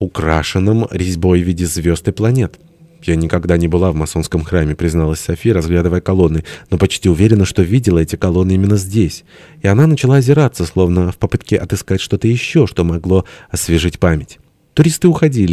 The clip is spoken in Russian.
украшенном резьбой в виде звезд и планет. «Я никогда не была в масонском храме», — призналась София, разглядывая колонны, но почти уверена, что видела эти колонны именно здесь. И она начала озираться, словно в попытке отыскать что-то еще, что могло освежить память. Туристы уходили.